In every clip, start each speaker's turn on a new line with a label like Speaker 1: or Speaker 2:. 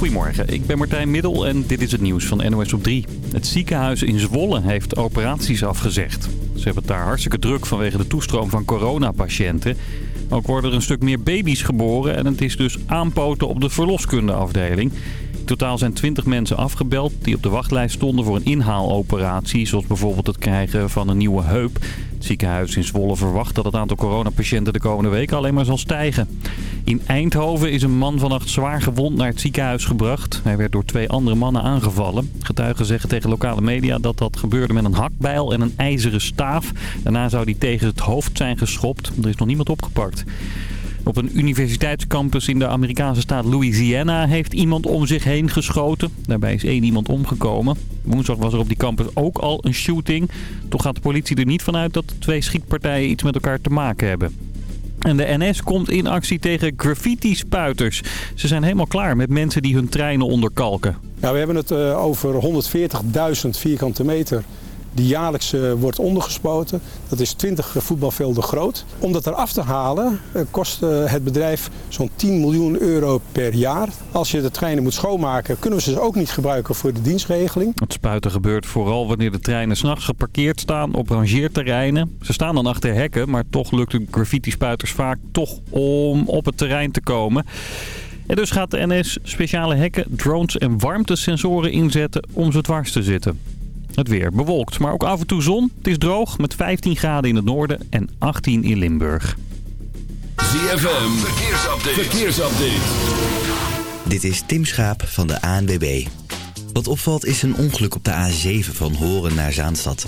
Speaker 1: Goedemorgen, ik ben Martijn Middel en dit is het nieuws van NOS op 3. Het ziekenhuis in Zwolle heeft operaties afgezegd. Ze hebben het daar hartstikke druk vanwege de toestroom van coronapatiënten. Ook worden er een stuk meer baby's geboren en het is dus aanpoten op de verloskundeafdeling. In totaal zijn 20 mensen afgebeld die op de wachtlijst stonden voor een inhaaloperatie. Zoals bijvoorbeeld het krijgen van een nieuwe heup. Het ziekenhuis in Zwolle verwacht dat het aantal coronapatiënten de komende week alleen maar zal stijgen. In Eindhoven is een man vannacht zwaar gewond naar het ziekenhuis gebracht. Hij werd door twee andere mannen aangevallen. Getuigen zeggen tegen lokale media dat dat gebeurde met een hakbijl en een ijzeren staaf. Daarna zou hij tegen het hoofd zijn geschopt. Er is nog niemand opgepakt. Op een universiteitscampus in de Amerikaanse staat Louisiana heeft iemand om zich heen geschoten. Daarbij is één iemand omgekomen. Woensdag was er op die campus ook al een shooting. Toch gaat de politie er niet vanuit dat de twee schietpartijen iets met elkaar te maken hebben. En de NS komt in actie tegen graffiti-spuiters. Ze zijn helemaal klaar met mensen die hun treinen onderkalken.
Speaker 2: We hebben het uh, over 140.000 vierkante meter die jaarlijks uh, wordt ondergespoten. Dat is 20 voetbalvelden groot. Om dat eraf te halen uh, kost uh, het bedrijf zo'n 10 miljoen euro per jaar. Als je de treinen moet schoonmaken kunnen we ze dus ook niet gebruiken voor de dienstregeling.
Speaker 1: Het spuiten gebeurt vooral wanneer de treinen s'nachts geparkeerd staan op rangeerterreinen. Ze staan dan achter hekken, maar toch lukt de graffiti-spuiters vaak toch om op het terrein te komen. En dus gaat de NS speciale hekken, drones en warmtesensoren inzetten om ze dwars te zitten. Het weer bewolkt, maar ook af en toe zon. Het is droog met 15 graden in het noorden en 18 in Limburg.
Speaker 3: ZFM, verkeersupdate. verkeersupdate.
Speaker 4: Dit is Tim Schaap van de ANWB. Wat opvalt is een ongeluk op de A7 van Horen naar Zaanstad.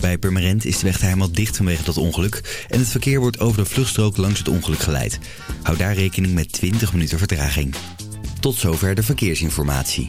Speaker 4: Bij Purmerend is de weg helemaal dicht vanwege dat ongeluk... en het verkeer wordt over de vluchtstrook langs het ongeluk geleid. Houd daar rekening met 20 minuten vertraging. Tot zover de verkeersinformatie.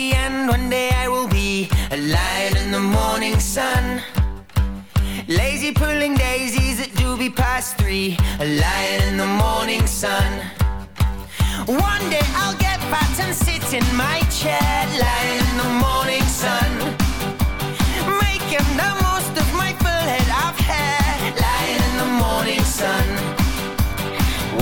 Speaker 5: and one day I will be a lion in the morning sun. Lazy pulling daisies at doobie past three, a lion in the morning sun. One day I'll get fat and sit in my chair, lying in the morning sun. Making the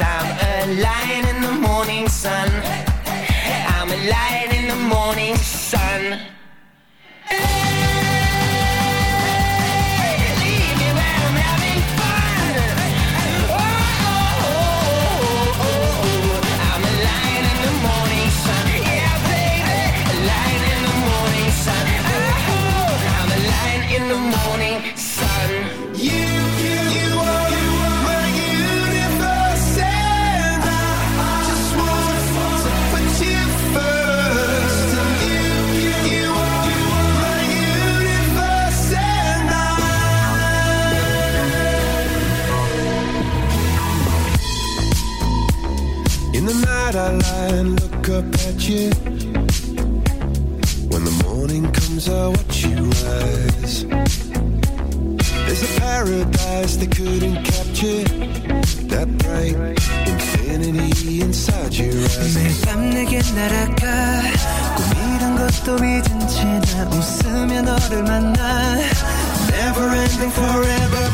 Speaker 5: I'm alive When the morning
Speaker 6: comes, I watch you rise. There's a paradise they couldn't capture. That bright infinity inside your eyes. Never ending forever.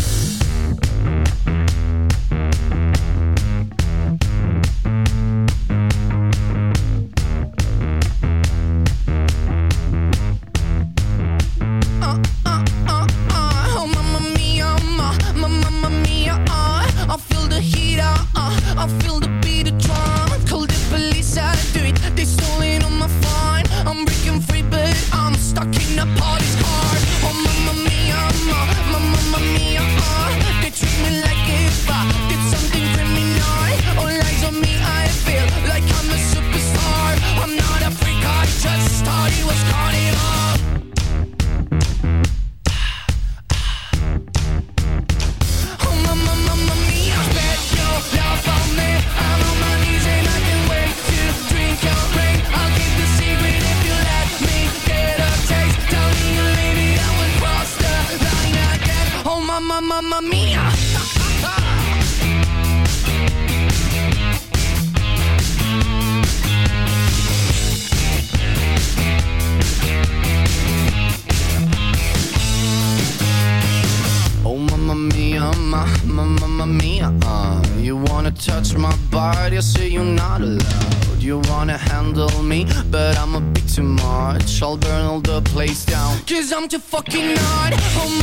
Speaker 7: you fucking on? Oh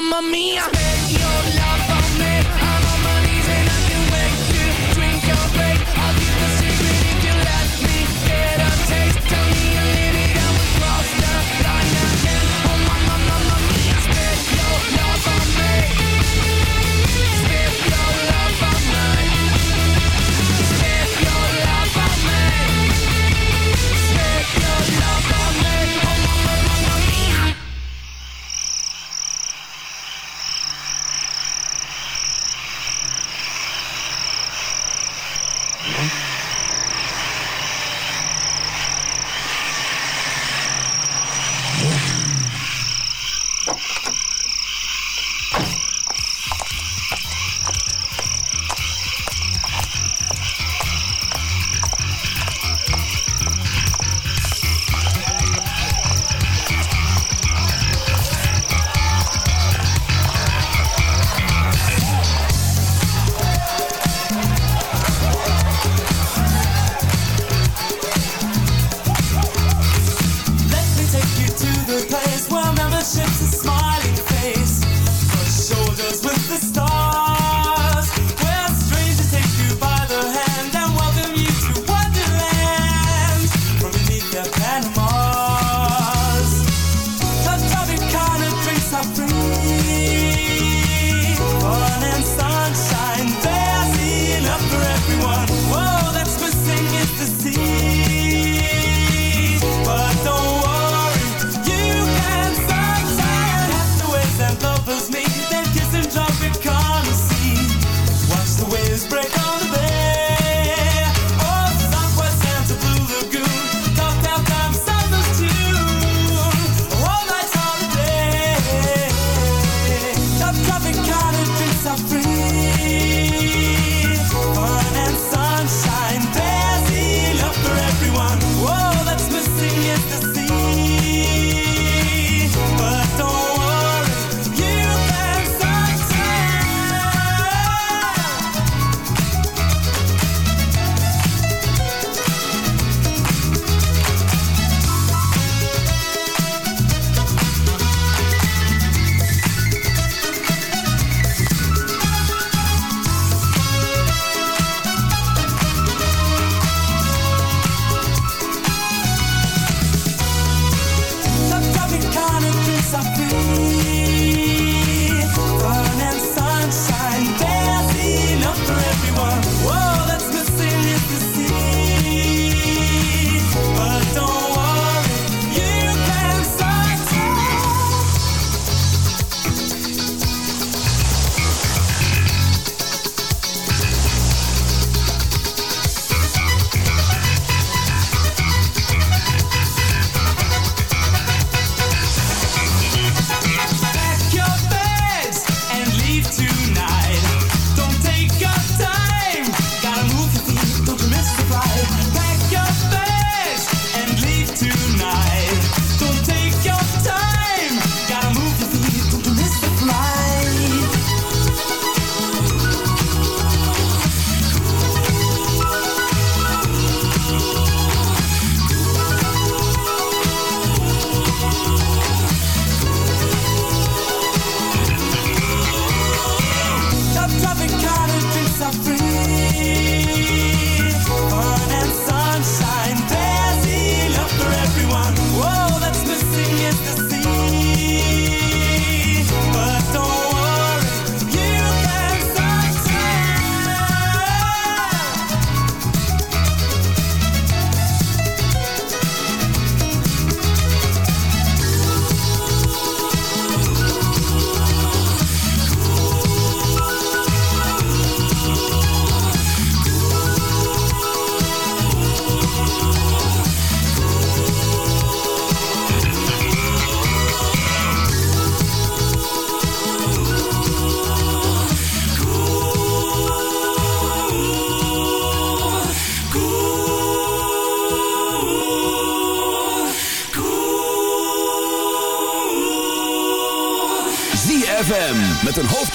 Speaker 7: Mamma Mia.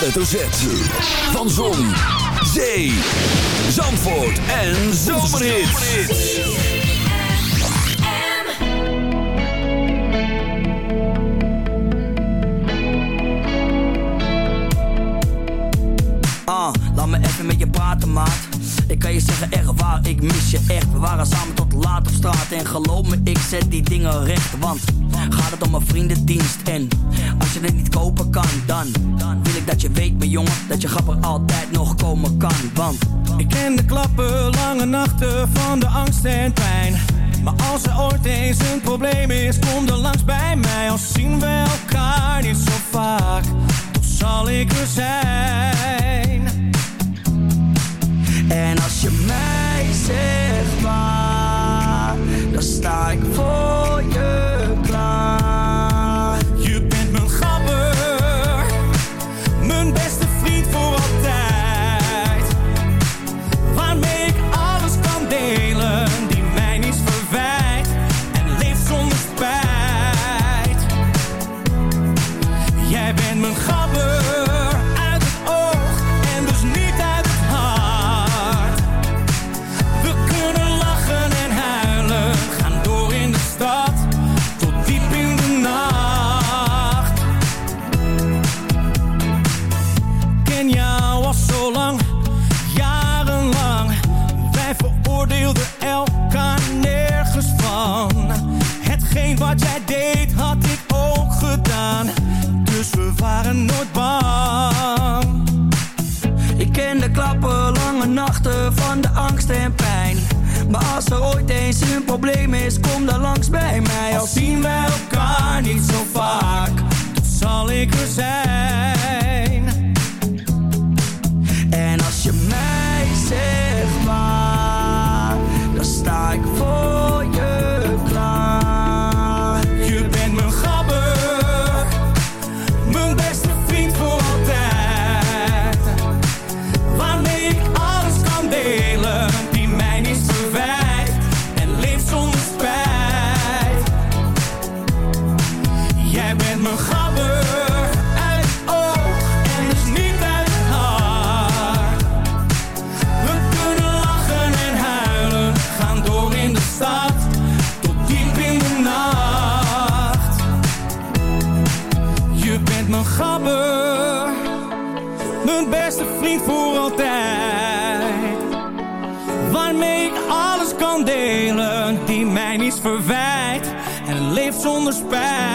Speaker 3: Hoofdletter Z. Van Zon, Zee, Zandvoort en Zomerhits.
Speaker 8: Ah, laat me even met je praten, maat. Ik kan je zeggen, echt waar, ik mis je echt. We waren samen tot laat op straat. En geloof me, ik zet die dingen recht. Want gaat het om een vriendendienst. En als je het niet kopen kan, dan dat je weet, mijn jongen, dat je grapper altijd nog komen kan. Want
Speaker 9: ik ken de klappen, lange nachten van de angst en pijn. Maar als er ooit eens een probleem is, kom dan langs bij mij. Al zien we elkaar niet zo stad, tot diep in de nacht.
Speaker 8: Je
Speaker 9: bent mijn gabber, mijn beste vriend voor altijd. Waarmee ik alles kan delen, die mij niets verwijt en leeft zonder spijt.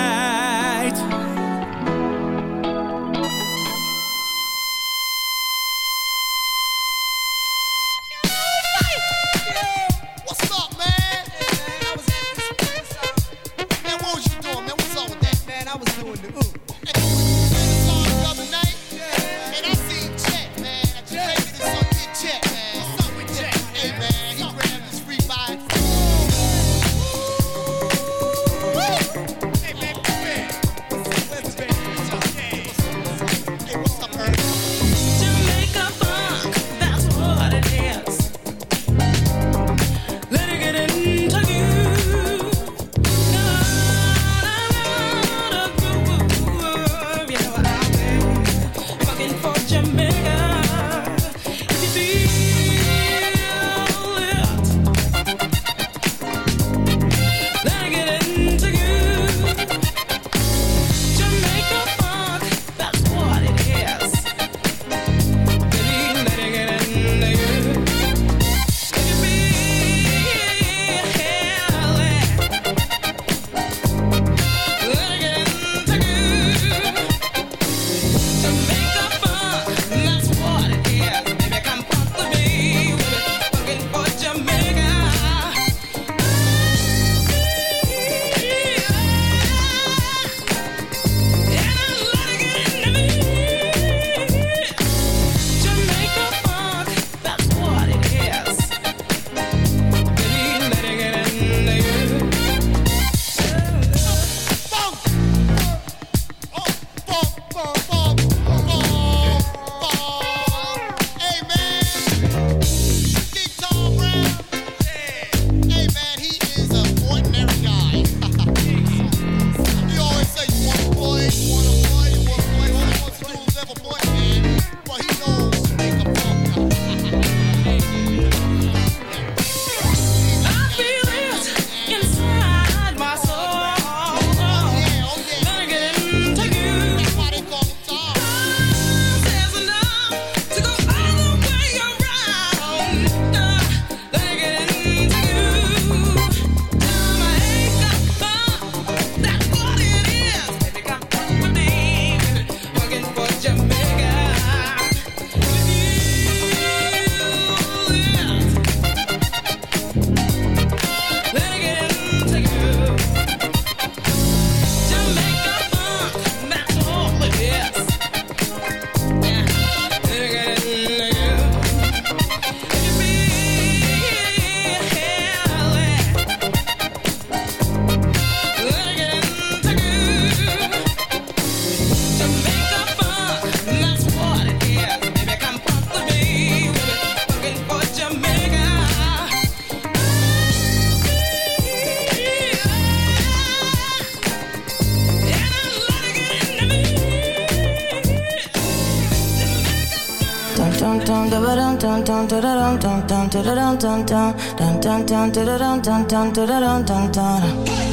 Speaker 10: Dum dum dum dum dum dum dum dum dum dum dum dum dum dum dum dum dum dum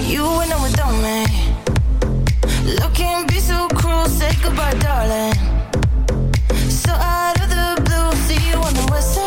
Speaker 10: You went on without me Looking be so cruel, say goodbye, darling So out of the blue, see you on the west side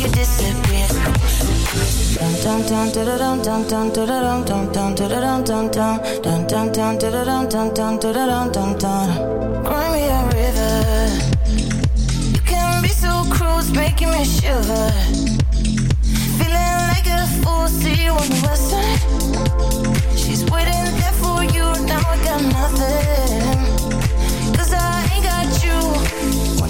Speaker 10: you dum Cry me a river You can be so cruel, making me shiver Feeling like a fool, see She's waiting there for you, now I got nothing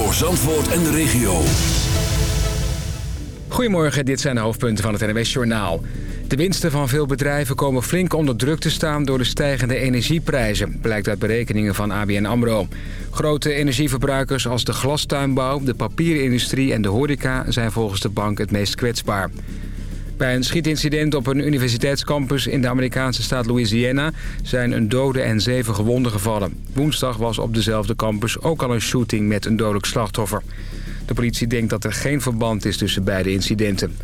Speaker 3: Voor Zandvoort en de regio.
Speaker 11: Goedemorgen, dit zijn de hoofdpunten van het NWS-journaal. De winsten van veel bedrijven komen flink onder druk te staan door de stijgende energieprijzen, blijkt uit berekeningen van ABN AMRO. Grote energieverbruikers als de glastuinbouw, de papierindustrie en de horeca zijn volgens de bank het meest kwetsbaar. Bij een schietincident op een universiteitscampus in de Amerikaanse staat Louisiana zijn een dode en zeven gewonden gevallen. Woensdag was op dezelfde campus ook al een shooting met een dodelijk slachtoffer. De politie denkt dat er geen verband is tussen beide incidenten.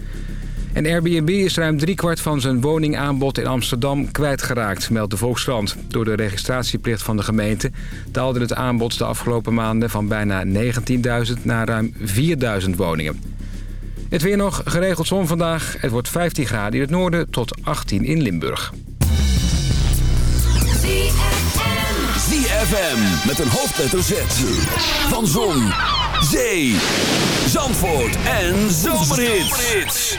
Speaker 11: En Airbnb is ruim driekwart van zijn woningaanbod in Amsterdam kwijtgeraakt, meldt de Volkskrant. Door de registratieplicht van de gemeente daalde het aanbod de afgelopen maanden van bijna 19.000 naar ruim 4.000 woningen. Het weer nog, geregeld zon vandaag. Het wordt 15 graden in het noorden tot 18 in Limburg.
Speaker 3: ZFM met een hoofdletter Z. Van Zon, Zee, Zandvoort en Zomerhits.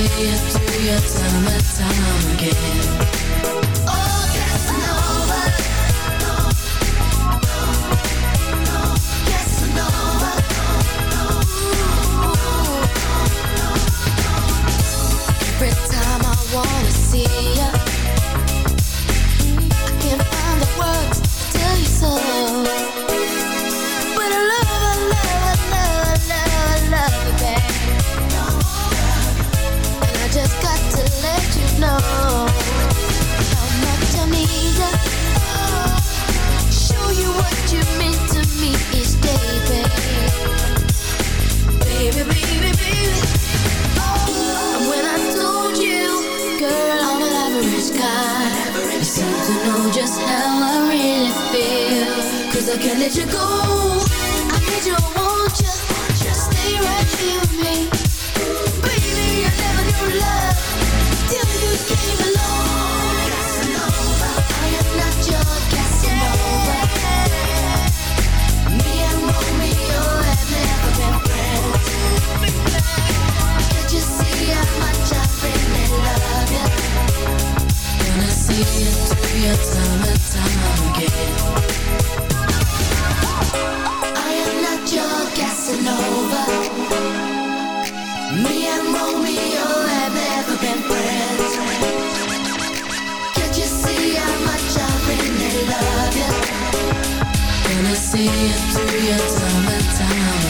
Speaker 12: me
Speaker 13: up your time and time again. can't let you go. me
Speaker 12: it's your
Speaker 13: time and time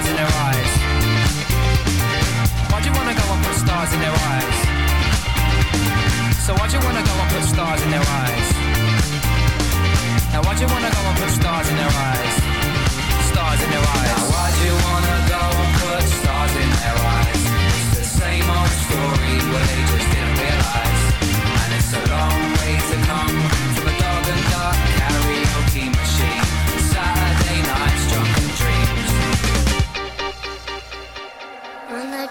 Speaker 14: stars in their eyes? Why'd you wanna go and put stars in their eyes? So why'd you wanna go and put stars in their eyes? Now why'd you wanna go and put stars in their eyes? Stars in their eyes. Now why'd you wanna go and put stars in their eyes? It's the same old story, what they just didn't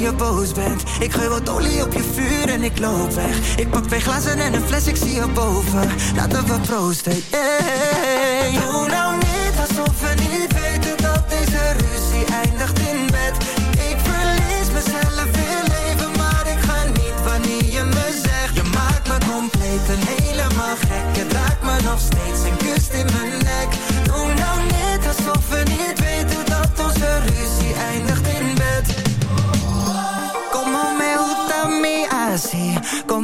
Speaker 6: je
Speaker 13: boos bent. Ik gooi wat olie op je vuur en ik loop weg. Ik pak twee glazen en een fles, ik zie je boven. Laten we proosten. Hey.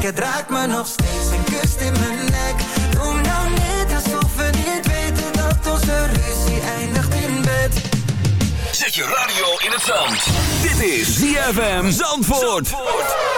Speaker 13: ik raakt me nog steeds een kus in mijn nek Doe nou niet alsof we niet weten dat onze ruzie eindigt in bed
Speaker 3: Zet je radio in het zand Dit is ZFM Zandvoort.
Speaker 15: Zandvoort.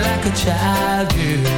Speaker 15: like a child
Speaker 3: do